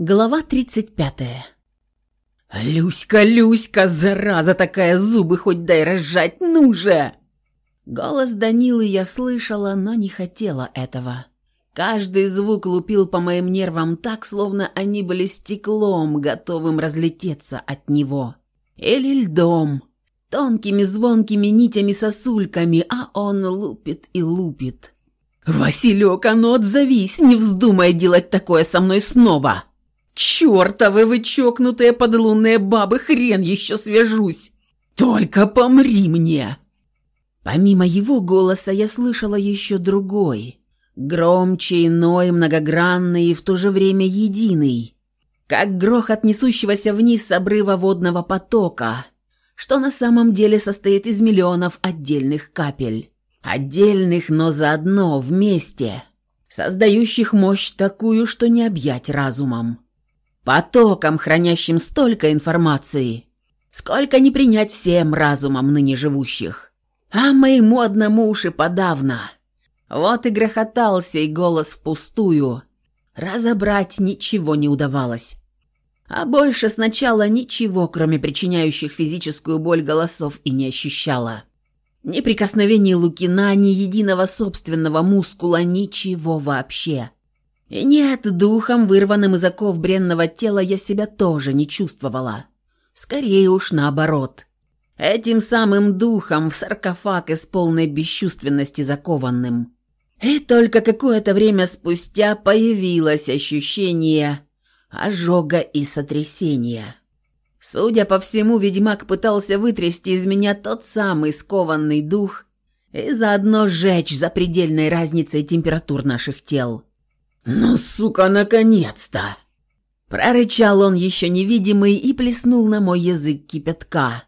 Глава 35. «Люська, Люська, зараза такая, зубы хоть дай разжать, ну же!» Голос Данилы я слышала, но не хотела этого. Каждый звук лупил по моим нервам так, словно они были стеклом, готовым разлететься от него. Или льдом, тонкими звонкими нитями-сосульками, а он лупит и лупит. «Василек, а ну отзовись, не вздумай делать такое со мной снова!» «Чёртовы вы чокнутые подлунные бабы, хрен еще свяжусь! Только помри мне!» Помимо его голоса я слышала еще другой, громче, иной, многогранный и в то же время единый, как грохот несущегося вниз с обрыва водного потока, что на самом деле состоит из миллионов отдельных капель. Отдельных, но заодно, вместе, создающих мощь такую, что не объять разумом потоком, хранящим столько информации, сколько не принять всем разумом ныне живущих. А моему одному уж и подавно. Вот и грохотал сей голос впустую. Разобрать ничего не удавалось. А больше сначала ничего, кроме причиняющих физическую боль голосов, и не ощущала. Ни прикосновений Лукина, ни единого собственного мускула, ничего вообще. И нет, духом, вырванным из оков бренного тела, я себя тоже не чувствовала. Скорее уж наоборот. Этим самым духом в саркофаг из полной бесчувственности закованным. И только какое-то время спустя появилось ощущение ожога и сотрясения. Судя по всему, ведьмак пытался вытрясти из меня тот самый скованный дух и заодно сжечь за предельной разницей температур наших тел. «Ну, сука, наконец-то!» Прорычал он еще невидимый и плеснул на мой язык кипятка,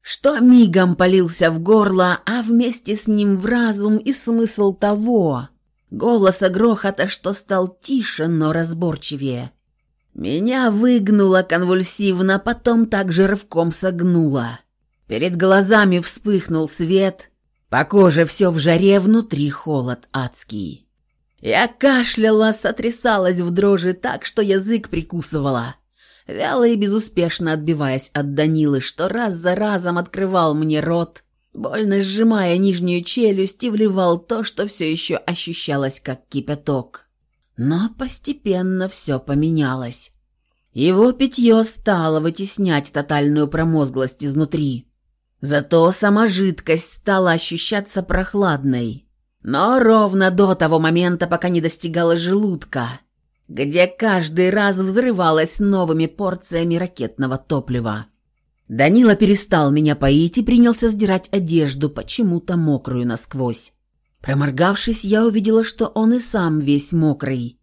что мигом полился в горло, а вместе с ним в разум и смысл того, голоса грохота, что стал тише, но разборчивее. Меня выгнуло конвульсивно, потом также рывком согнуло. Перед глазами вспыхнул свет, по коже все в жаре, внутри холод адский. Я кашляла, сотрясалась в дрожи так, что язык прикусывала, вяло и безуспешно отбиваясь от Данилы, что раз за разом открывал мне рот, больно сжимая нижнюю челюсть и вливал то, что все еще ощущалось как кипяток. Но постепенно все поменялось. Его питье стало вытеснять тотальную промозглость изнутри. Зато сама жидкость стала ощущаться прохладной, но ровно до того момента, пока не достигала желудка, где каждый раз взрывалась новыми порциями ракетного топлива. Данила перестал меня поить и принялся сдирать одежду, почему-то мокрую насквозь. Проморгавшись, я увидела, что он и сам весь мокрый.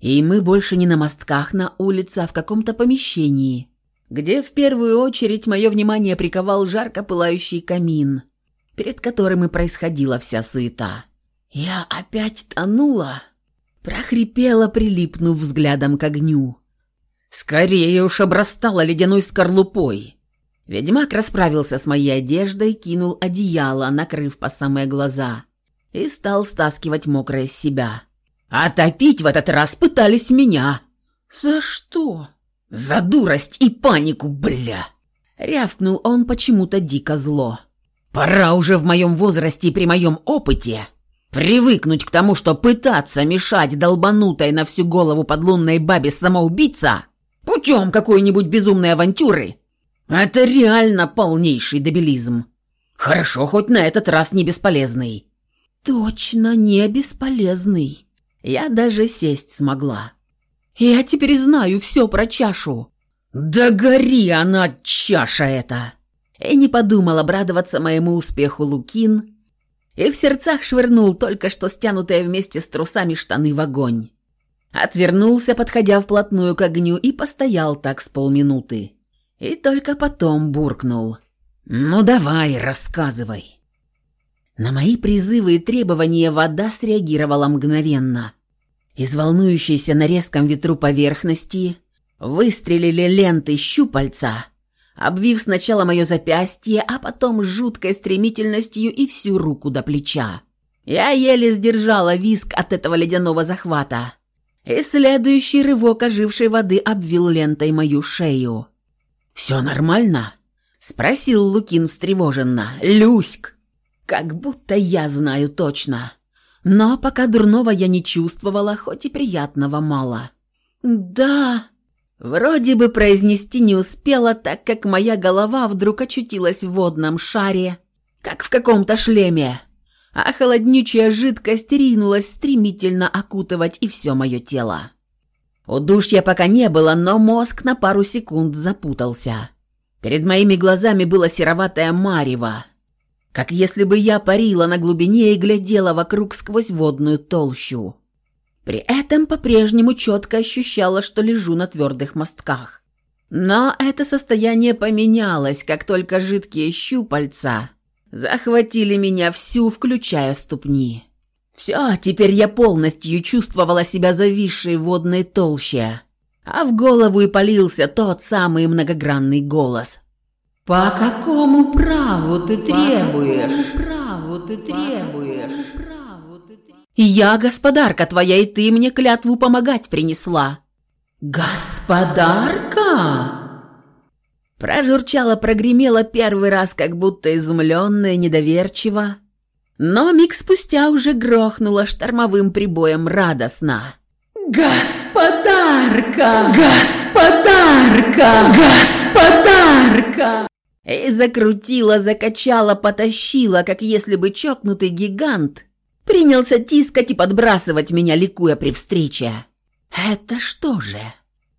И мы больше не на мостках на улице, а в каком-то помещении, где в первую очередь мое внимание приковал жарко пылающий камин, перед которым и происходила вся суета. «Я опять тонула?» Прохрипела, прилипнув взглядом к огню. «Скорее уж обрастала ледяной скорлупой!» Ведьмак расправился с моей одеждой, кинул одеяло, накрыв по самые глаза, и стал стаскивать мокрое с себя. «А топить в этот раз пытались меня!» «За что?» «За дурость и панику, бля!» Рявкнул он почему-то дико зло. «Пора уже в моем возрасте и при моем опыте Привыкнуть к тому, что пытаться мешать долбанутой на всю голову подлунной бабе самоубийца путем какой-нибудь безумной авантюры – это реально полнейший дебилизм. Хорошо, хоть на этот раз не бесполезный. Точно не бесполезный. Я даже сесть смогла. Я теперь знаю все про чашу. Да гори она, чаша эта! И не подумал обрадоваться моему успеху Лукин – и в сердцах швырнул только что стянутые вместе с трусами штаны в огонь. Отвернулся, подходя вплотную к огню, и постоял так с полминуты. И только потом буркнул. «Ну давай, рассказывай». На мои призывы и требования вода среагировала мгновенно. Из волнующейся на резком ветру поверхности выстрелили ленты щупальца – обвив сначала мое запястье, а потом жуткой стремительностью и всю руку до плеча. Я еле сдержала виск от этого ледяного захвата. И следующий рывок ожившей воды обвил лентой мою шею. «Все нормально?» – спросил Лукин встревоженно. «Люськ!» «Как будто я знаю точно. Но пока дурного я не чувствовала, хоть и приятного мало». «Да...» Вроде бы произнести не успела, так как моя голова вдруг очутилась в водном шаре, как в каком-то шлеме, а холоднючая жидкость ринулась стремительно окутывать и все мое тело. Удушья пока не было, но мозг на пару секунд запутался. Перед моими глазами было сероватое марево, как если бы я парила на глубине и глядела вокруг сквозь водную толщу. При этом по-прежнему четко ощущала, что лежу на твердых мостках. Но это состояние поменялось, как только жидкие щупальца захватили меня всю, включая ступни. Все, теперь я полностью чувствовала себя зависшей в водной толще, а в голову и полился тот самый многогранный голос. «По какому праву ты требуешь?» «По какому праву ты требуешь?» «Я господарка твоя, и ты мне клятву помогать принесла». «Господарка?» Прожурчала, прогремела первый раз, как будто изумленная, недоверчиво. Но миг спустя уже грохнула штормовым прибоем радостно. «Господарка! Господарка! Господарка!» И закрутила, закачала, потащила, как если бы чокнутый гигант Принялся тискать и подбрасывать меня, ликуя при встрече. Это что же?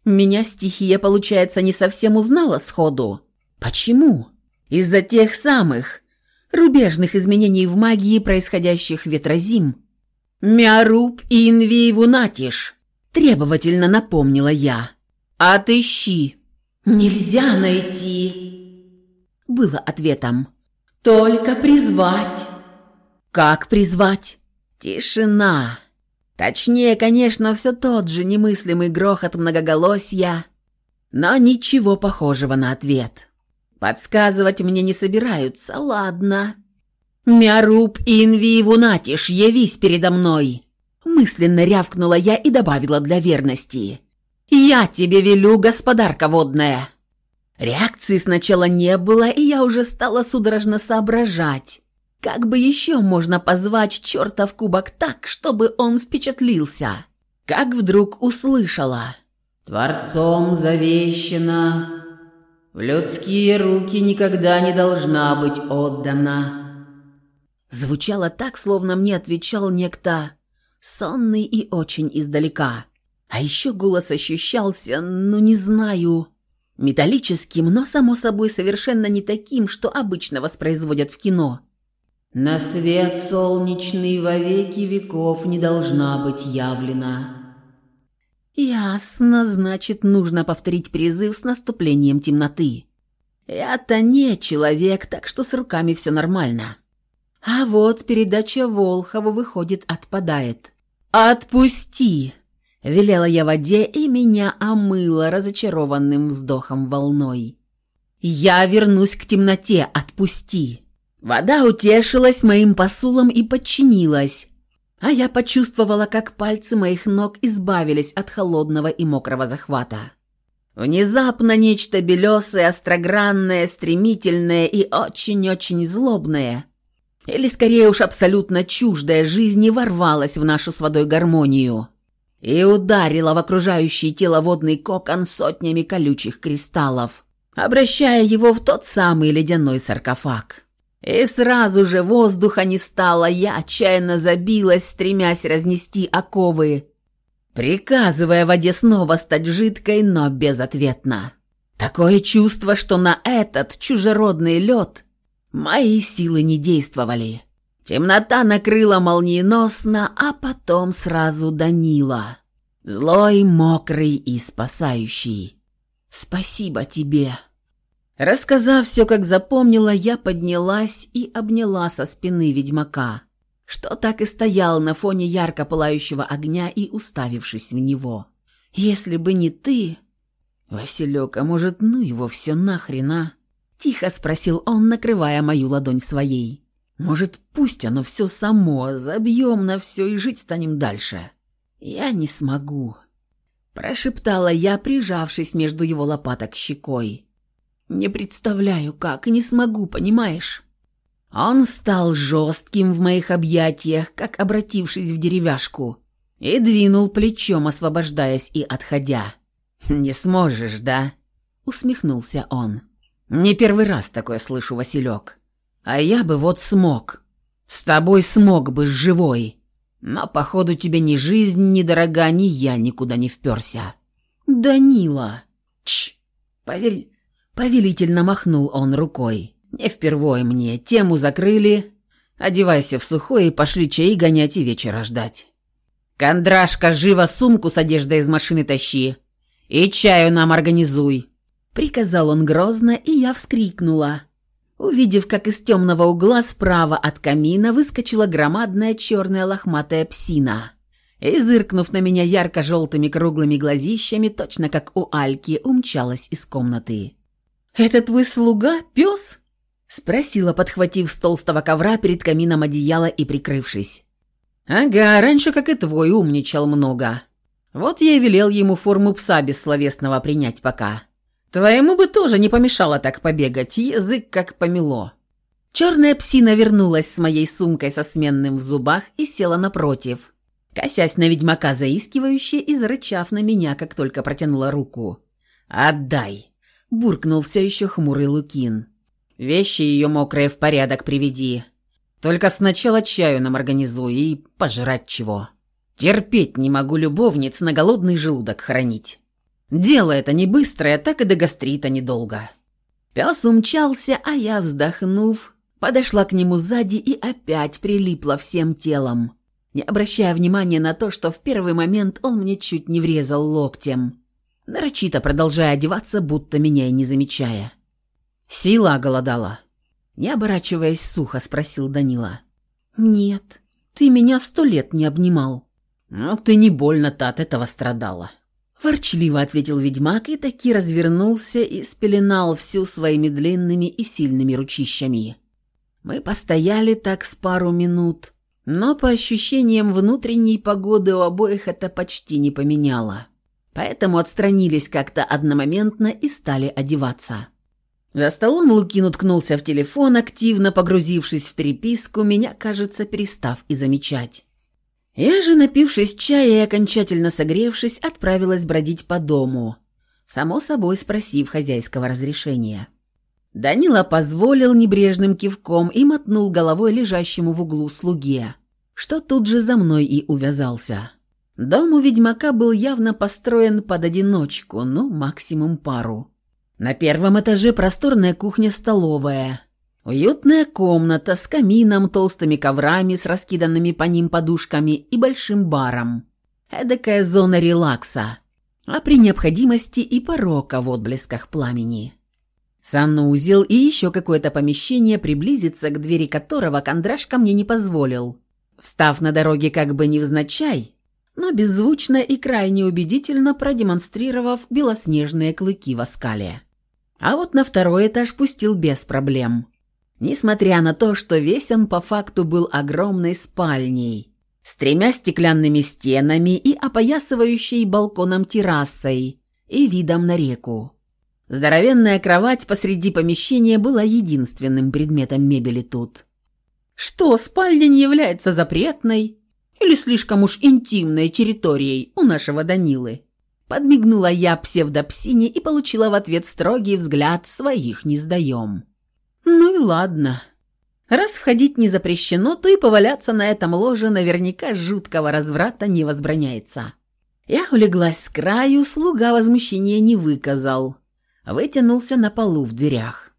Меня стихия, получается, не совсем узнала сходу. Почему? Из-за тех самых рубежных изменений в магии, происходящих ветрозим. «Мяруб и инвееву натишь», – требовательно напомнила я. «Отыщи». «Нельзя найти», – было ответом. «Только призвать». Как призвать? Тишина. Точнее, конечно, все тот же немыслимый грохот многоголосья, но ничего похожего на ответ. Подсказывать мне не собираются, ладно. «Мяруб инви вунатиш, явись передо мной!» Мысленно рявкнула я и добавила для верности. «Я тебе велю, господарка водная!» Реакции сначала не было, и я уже стала судорожно соображать, как бы еще можно позвать черта в кубок так, чтобы он впечатлился? Как вдруг услышала. «Творцом завещено, в людские руки никогда не должна быть отдана». Звучало так, словно мне отвечал некто сонный и очень издалека. А еще голос ощущался, ну не знаю, металлическим, но само собой совершенно не таким, что обычно воспроизводят в кино – на свет солнечный во веки веков не должна быть явлена. Ясно, значит, нужно повторить призыв с наступлением темноты. Я-то не человек, так что с руками все нормально. А вот передача Волхова, выходит, отпадает. «Отпусти!» – велела я воде, и меня омыло разочарованным вздохом волной. «Я вернусь к темноте, отпусти!» Вода утешилась моим посулом и подчинилась, а я почувствовала, как пальцы моих ног избавились от холодного и мокрого захвата. Внезапно нечто белесое, острогранное, стремительное и очень-очень злобное, или скорее уж абсолютно чуждое жизни, ворвалось в нашу с водой гармонию и ударило в окружающее тело водный кокон сотнями колючих кристаллов, обращая его в тот самый ледяной саркофаг. И сразу же воздуха не стало, я отчаянно забилась, стремясь разнести оковы, приказывая воде снова стать жидкой, но безответно. Такое чувство, что на этот чужеродный лед мои силы не действовали. Темнота накрыла молниеносно, а потом сразу Данила. Злой, мокрый и спасающий. «Спасибо тебе!» Рассказав все, как запомнила, я поднялась и обняла со спины ведьмака, что так и стоял на фоне ярко пылающего огня и уставившись в него. «Если бы не ты...» «Василек, а может, ну его все нахрен, а?» Тихо спросил он, накрывая мою ладонь своей. «Может, пусть оно все само, забьем на все и жить станем дальше?» «Я не смогу», – прошептала я, прижавшись между его лопаток щекой. «Не представляю, как, и не смогу, понимаешь?» Он стал жестким в моих объятиях, как обратившись в деревяшку, и двинул плечом, освобождаясь и отходя. «Не сможешь, да?» – усмехнулся он. «Не первый раз такое слышу, Василек. А я бы вот смог. С тобой смог бы, живой. Но, походу, тебе ни жизнь, ни дорога, ни я никуда не вперся». «Данила!» «Чш! Поверь...» Повелительно махнул он рукой. «Не впервой мне. Тему закрыли. Одевайся в сухой и пошли чаи гонять и вечера ждать». «Кондрашка, живо сумку с одеждой из машины тащи. И чаю нам организуй». Приказал он грозно, и я вскрикнула. Увидев, как из темного угла справа от камина выскочила громадная черная лохматая псина. И, зыркнув на меня ярко-желтыми круглыми глазищами, точно как у Альки, умчалась из комнаты. «Это твой слуга, пес?» – спросила, подхватив с толстого ковра перед камином одеяло и прикрывшись. «Ага, раньше, как и твой, умничал много. Вот я и велел ему форму пса бессловесного принять пока. Твоему бы тоже не помешало так побегать, язык как помело». Черная псина вернулась с моей сумкой со сменным в зубах и села напротив, косясь на ведьмака заискивающе и зарычав на меня, как только протянула руку. «Отдай!» – буркнул все еще хмурый Лукин. «Вещи ее мокрые в порядок приведи. Только сначала чаю нам организуй и пожрать чего. Терпеть не могу любовниц на голодный желудок хранить. Дело это не быстрое, так и до гастрита недолго». Пес умчался, а я, вздохнув, подошла к нему сзади и опять прилипла всем телом, не обращая внимания на то, что в первый момент он мне чуть не врезал локтем, нарочито продолжая одеваться, будто меня и не замечая. Сила оголодала. Не оборачиваясь сухо, спросил Данила. «Нет, ты меня сто лет не обнимал». «Ну, ты не больно-то от этого страдала». Ворчливо ответил ведьмак и таки развернулся и спеленал всю своими длинными и сильными ручищами. Мы постояли так с пару минут, но по ощущениям внутренней погоды у обоих это почти не поменяло. Поэтому отстранились как-то одномоментно и стали одеваться. За столом Лукин уткнулся в телефон, активно погрузившись в переписку, меня, кажется, перестав и замечать. Я же, напившись чая и окончательно согревшись, отправилась бродить по дому, само собой спросив хозяйского разрешения. Данила позволил небрежным кивком и мотнул головой лежащему в углу слуге, что тут же за мной и увязался. Дом у ведьмака был явно построен под одиночку, ну, максимум пару. На первом этаже просторная кухня-столовая. Уютная комната с камином, толстыми коврами с раскиданными по ним подушками и большим баром. Эдакая зона релакса, а при необходимости и порока в отблесках пламени. Санузел и еще какое-то помещение, приблизиться к двери которого Кондрашка мне не позволил. Встав на дороге как бы невзначай, но беззвучно и крайне убедительно продемонстрировав белоснежные клыки в оскале. А вот на второй этаж пустил без проблем. Несмотря на то, что весь он по факту был огромной спальней, с тремя стеклянными стенами и опоясывающей балконом террасой и видом на реку. Здоровенная кровать посреди помещения была единственным предметом мебели тут. Что, спальня не является запретной или слишком уж интимной территорией у нашего Данилы? Подмигнула я псевдопсине и получила в ответ строгий взгляд «своих не сдаем». Ну и ладно. Раз входить не запрещено, то и поваляться на этом ложе наверняка жуткого разврата не возбраняется. Я улеглась с краю, слуга возмущения не выказал. Вытянулся на полу в дверях.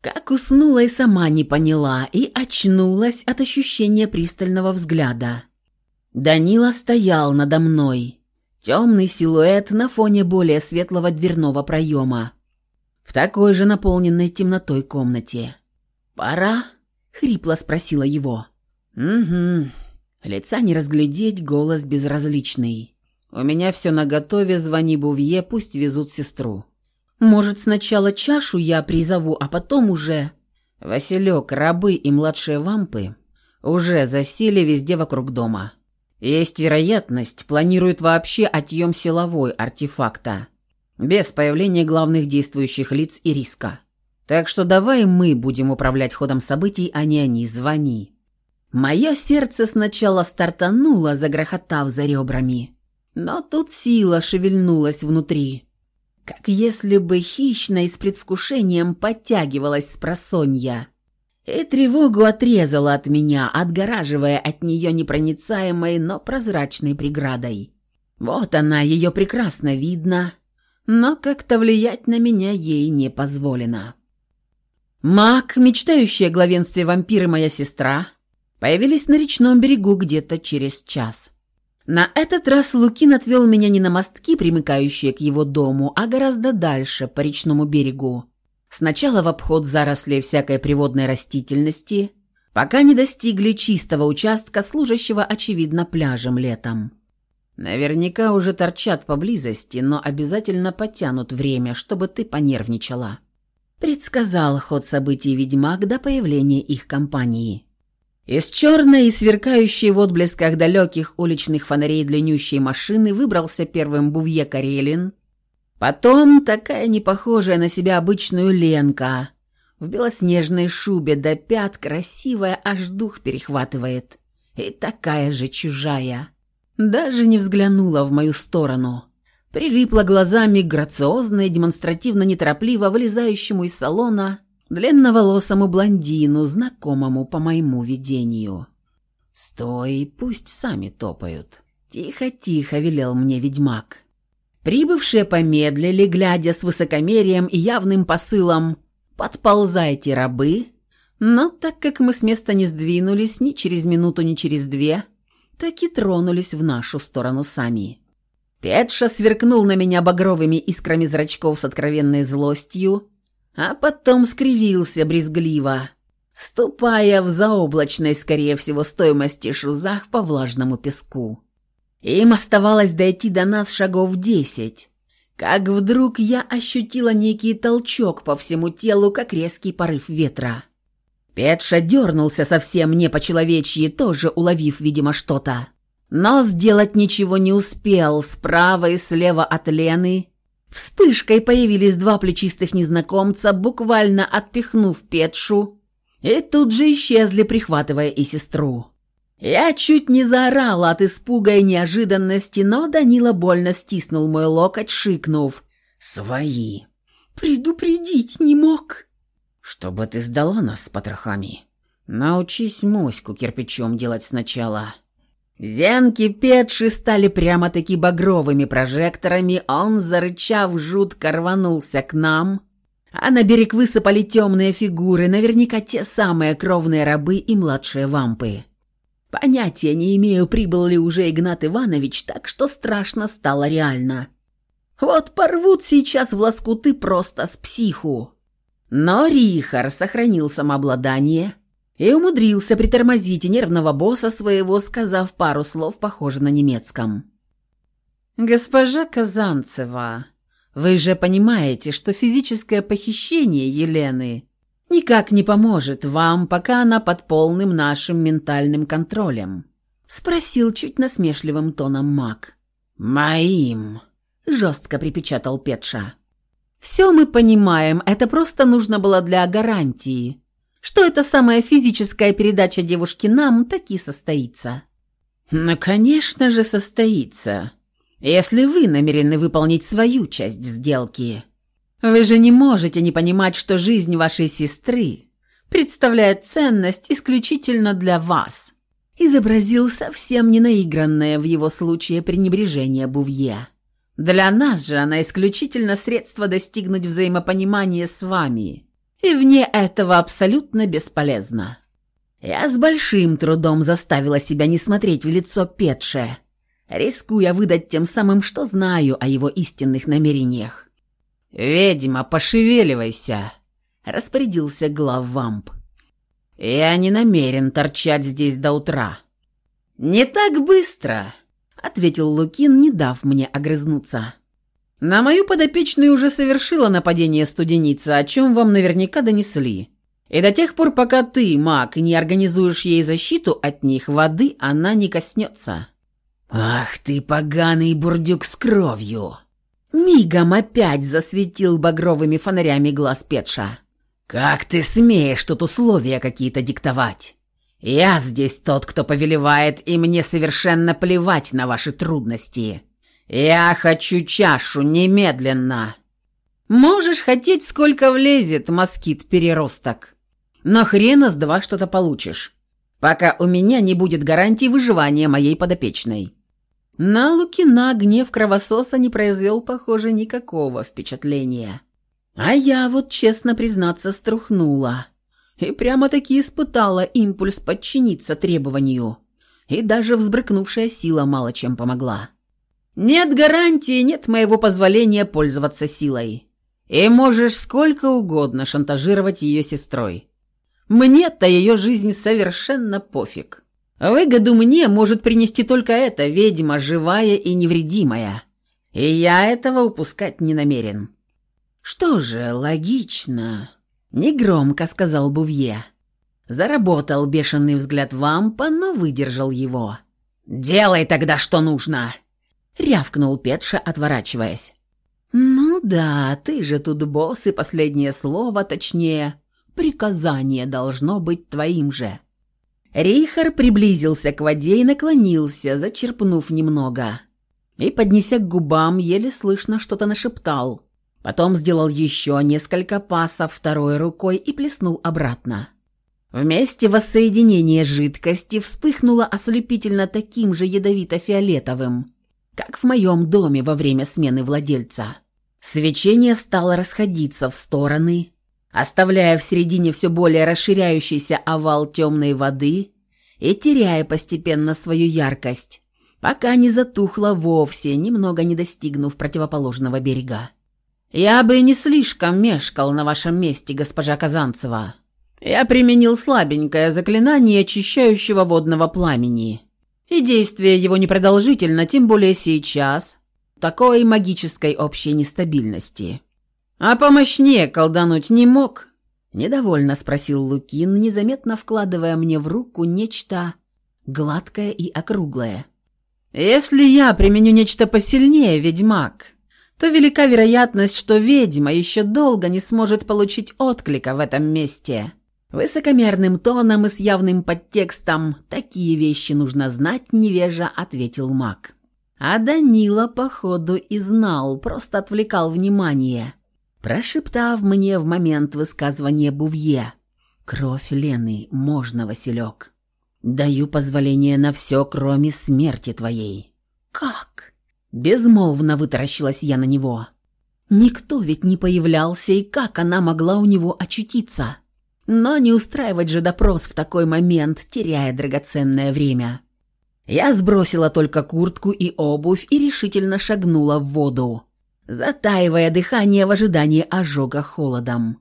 Как уснула и сама не поняла, и очнулась от ощущения пристального взгляда. Данила стоял надо мной Темный силуэт на фоне более светлого дверного проема. В такой же наполненной темнотой комнате. «Пора?» — хрипло спросила его. «Угу». Лица не разглядеть, голос безразличный. «У меня все наготове, звони Бувье, пусть везут сестру». «Может, сначала чашу я призову, а потом уже...» «Василек, рабы и младшие вампы уже засели везде вокруг дома. Есть вероятность, планирует вообще отъем силовой артефакта, без появления главных действующих лиц и риска. Так что давай мы будем управлять ходом событий, а не они, звони. Мое сердце сначала стартануло, загрохотав за ребрами. Но тут сила шевельнулась внутри. Как если бы хищно и с предвкушением подтягивалась с просонья и тревогу отрезала от меня, отгораживая от нее непроницаемой, но прозрачной преградой. Вот она, ее прекрасно видно, но как-то влиять на меня ей не позволено. Маг, мечтающий о главенстве вампиры моя сестра, появились на речном берегу где-то через час. На этот раз Лукин отвел меня не на мостки, примыкающие к его дому, а гораздо дальше, по речному берегу, Сначала в обход зарослей всякой приводной растительности, пока не достигли чистого участка, служащего, очевидно, пляжем летом. Наверняка уже торчат поблизости, но обязательно потянут время, чтобы ты понервничала. Предсказал ход событий ведьмак до появления их компании. Из черной и сверкающей в отблесках далеких уличных фонарей длиннющей машины выбрался первым Бувье Карелин Потом такая непохожая на себя обычную Ленка в белоснежной шубе до пят, красивая, аж дух перехватывает. И такая же чужая. Даже не взглянула в мою сторону. Прилипла глазами грациозно и демонстративно неторопливо вылезающему из салона длинноволосому блондину, знакомому по моему видению. «Стой, пусть сами топают». «Тихо-тихо», — велел мне ведьмак. Прибывшие помедлили, глядя с высокомерием и явным посылом «Подползайте, рабы!» Но так как мы с места не сдвинулись ни через минуту, ни через две, так и тронулись в нашу сторону сами. Петша сверкнул на меня багровыми искрами зрачков с откровенной злостью, а потом скривился брезгливо, ступая в заоблачной, скорее всего, стоимости шузах по влажному песку. Им оставалось дойти до нас шагов десять. Как вдруг я ощутила некий толчок по всему телу, как резкий порыв ветра. Петша дернулся совсем не по-человечьи, тоже уловив, видимо, что-то. Но сделать ничего не успел. Справа и слева от Лены вспышкой появились два плечистых незнакомца, буквально отпихнув Петшу, и тут же исчезли, прихватывая и сестру. Я чуть не заорала от испуга и неожиданности, но Данила больно стиснул мой локоть, шикнув. «Свои!» «Предупредить не мог!» «Чтобы ты сдала нас с потрохами!» «Научись моську кирпичом делать сначала!» Зенки Петши стали прямо-таки багровыми прожекторами, он, зарычав, жутко рванулся к нам, а на берег высыпали темные фигуры, наверняка те самые кровные рабы и младшие вампы. Понятия не имею, прибыл ли уже Игнат Иванович, так что страшно стало реально. Вот порвут сейчас в лоскуты просто с психу. Но Рихар сохранил самообладание и умудрился притормозить нервного босса своего, сказав пару слов, похоже на немецком. «Госпожа Казанцева, вы же понимаете, что физическое похищение Елены никак не поможет вам, пока она под полным нашим ментальным контролем?» — спросил чуть насмешливым тоном маг. «Моим», — жестко припечатал Петша. «Все мы понимаем, это просто нужно было для гарантии, что эта самая физическая передача девушки нам таки состоится». «Ну, конечно же, состоится, если вы намерены выполнить свою часть сделки», вы же не можете не понимать, что жизнь вашей сестры представляет ценность исключительно для вас. Изобразил совсем не наигранное в его случае пренебрежение Бувье. Для нас же она исключительно средство достигнуть взаимопонимания с вами. И вне этого абсолютно бесполезно. Я с большим трудом заставила себя не смотреть в лицо Петше, рискуя выдать тем самым, что знаю о его истинных намерениях. «Ведьма, пошевеливайся!» – распорядился главвамп. «Я не намерен торчать здесь до утра». «Не так быстро!» – ответил Лукин, не дав мне огрызнуться. «На мою подопечную уже совершила нападение студеница, о чем вам наверняка донесли. И до тех пор, пока ты, маг, не организуешь ей защиту от них, воды она не коснется. «Ах ты, поганый бурдюк с кровью!» Мигом опять засветил багровыми фонарями глаз Петша. «Как ты смеешь тут условия какие-то диктовать? Я здесь тот, кто повелевает, и мне совершенно плевать на ваши трудности. Я хочу чашу немедленно!» «Можешь хотеть, сколько влезет, москит-переросток. Но хрена с два что-то получишь, пока у меня не будет гарантии выживания моей подопечной». На Лукина гнев кровососа не произвел, похоже, никакого впечатления. А я вот, честно признаться, струхнула. И прямо-таки испытала импульс подчиниться требованию. И даже взбрыкнувшая сила мало чем помогла. Нет гарантии, нет моего позволения пользоваться силой. И можешь сколько угодно шантажировать ее сестрой. Мне-то ее жизнь совершенно пофиг. Выгоду мне может принести только эта ведьма, живая и невредимая. И я этого упускать не намерен. Что же, логично. Негромко сказал Бувье. Заработал бешеный взгляд вампа, но выдержал его. «Делай тогда, что нужно!» Рявкнул Петша, отворачиваясь. «Ну да, ты же тут босс, и последнее слово, точнее, приказание должно быть твоим же». Рейхар приблизился к воде и наклонился, зачерпнув немного. И, поднеся к губам, еле слышно что-то нашептал. Потом сделал еще несколько пасов второй рукой и плеснул обратно. Вместе воссоединение жидкости вспыхнуло ослепительно таким же ядовито-фиолетовым, как в моем доме во время смены владельца. Свечение стало расходиться в стороны, оставляя в середине все более расширяющийся овал темной воды и теряя постепенно свою яркость, пока не затухло вовсе, немного не достигнув противоположного берега. «Я бы не слишком мешкал на вашем месте, госпожа Казанцева. Я применил слабенькое заклинание очищающего водного пламени, и действие его непродолжительно, тем более сейчас, такой магической общей нестабильности. А помощнее колдануть не мог?» Недовольно спросил Лукин, незаметно вкладывая мне в руку нечто гладкое и округлое. «Если я применю нечто посильнее, ведьмак, то велика вероятность, что ведьма еще долго не сможет получить отклика в этом месте». Высокомерным тоном и с явным подтекстом «такие вещи нужно знать», невежа ответил маг. А Данила, походу, и знал, просто отвлекал внимание, прошептав мне в момент высказывания Бувье. «Кровь Лены, можно, Василек. Даю позволение на все, кроме смерти твоей». «Как?» Безмолвно вытаращилась я на него. Никто ведь не появлялся, и как она могла у него очутиться? Но не устраивать же допрос в такой момент, теряя драгоценное время. Я сбросила только куртку и обувь и решительно шагнула в воду, затаивая дыхание в ожидании ожога холодом.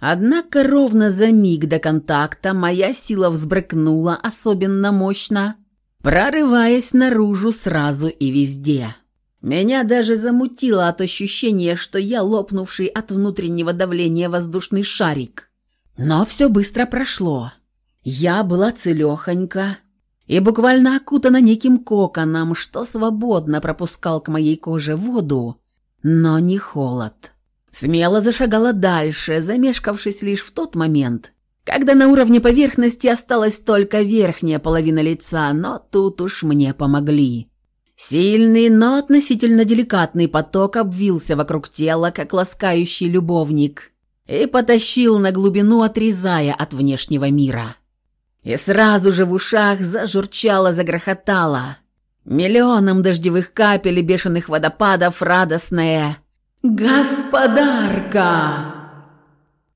Однако ровно за миг до контакта моя сила взбрыкнула особенно мощно, прорываясь наружу сразу и везде. Меня даже замутило от ощущения, что я лопнувший от внутреннего давления воздушный шарик. Но все быстро прошло. Я была целехонька, и буквально окутана неким коконом, что свободно пропускал к моей коже воду, но не холод. Смело зашагала дальше, замешкавшись лишь в тот момент, когда на уровне поверхности осталась только верхняя половина лица, но тут уж мне помогли. Сильный, но относительно деликатный поток обвился вокруг тела, как ласкающий любовник, и потащил на глубину, отрезая от внешнего мира. И сразу же в ушах зажурчало, загрохотало. Миллионом дождевых капель и бешеных водопадов радостное «Господарка!»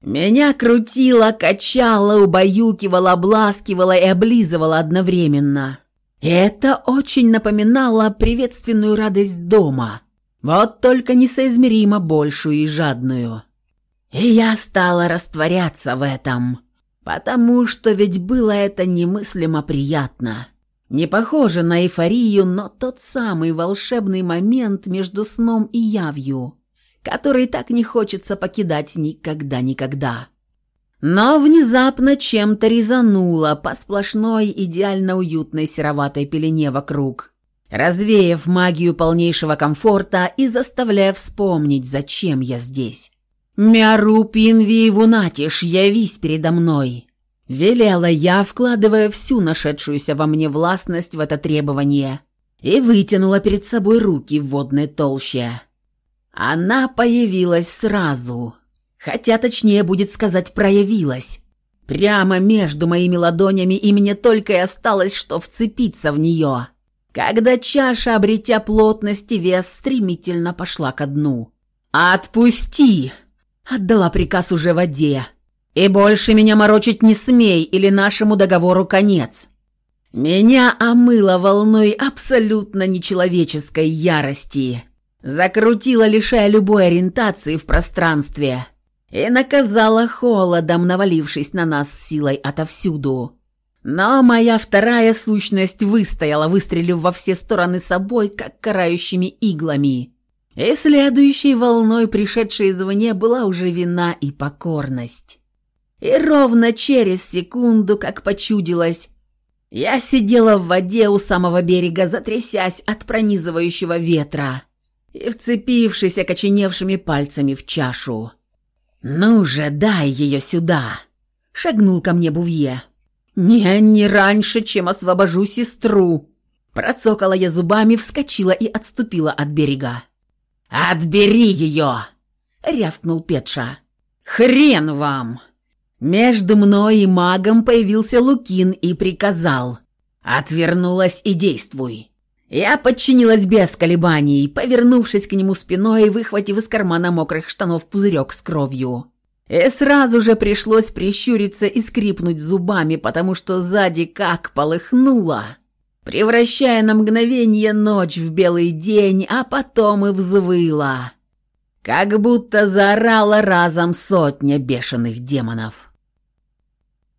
Меня крутило, качало, убаюкивало, обласкивало и облизывало одновременно. И это очень напоминало приветственную радость дома, вот только несоизмеримо большую и жадную. И я стала растворяться в этом – Потому что ведь было это немыслимо приятно. Не похоже на эйфорию, но тот самый волшебный момент между сном и явью, который так не хочется покидать никогда-никогда. Но внезапно чем-то резануло по сплошной идеально уютной сероватой пелене вокруг. развеяв магию полнейшего комфорта и заставляя вспомнить, зачем я здесь. «Мяру пинви вунатиш, явись передо мной!» Велела я, вкладывая всю нашедшуюся во мне властность в это требование, и вытянула перед собой руки в водной толще. Она появилась сразу, хотя точнее будет сказать «проявилась». Прямо между моими ладонями, и мне только и осталось, что вцепиться в нее. Когда чаша, обретя плотность и вес, стремительно пошла ко дну. «Отпусти!» — отдала приказ уже воде. «И больше меня морочить не смей, или нашему договору конец». Меня омыло волной абсолютно нечеловеческой ярости. Закрутила, лишая любой ориентации в пространстве и наказала холодом, навалившись на нас силой отовсюду. Но моя вторая сущность выстояла, выстрелив во все стороны собой, как карающими иглами. И следующей волной, пришедшей извне, была уже вина и покорность. И ровно через секунду, как почудилось, я сидела в воде у самого берега, затрясясь от пронизывающего ветра и вцепившись окоченевшими пальцами в чашу. «Ну же, дай ее сюда!» — шагнул ко мне Бувье. «Не, не раньше, чем освобожу сестру!» Процокала я зубами, вскочила и отступила от берега. «Отбери ее!» — рявкнул Петша. «Хрен вам!» Между мной и магом появился Лукин и приказал. «Отвернулась и действуй!» Я подчинилась без колебаний, повернувшись к нему спиной и выхватив из кармана мокрых штанов пузырек с кровью. И сразу же пришлось прищуриться и скрипнуть зубами, потому что сзади как полыхнуло, превращая на мгновение ночь в белый день, а потом и взвыла. Как будто заорала разом сотня бешеных демонов.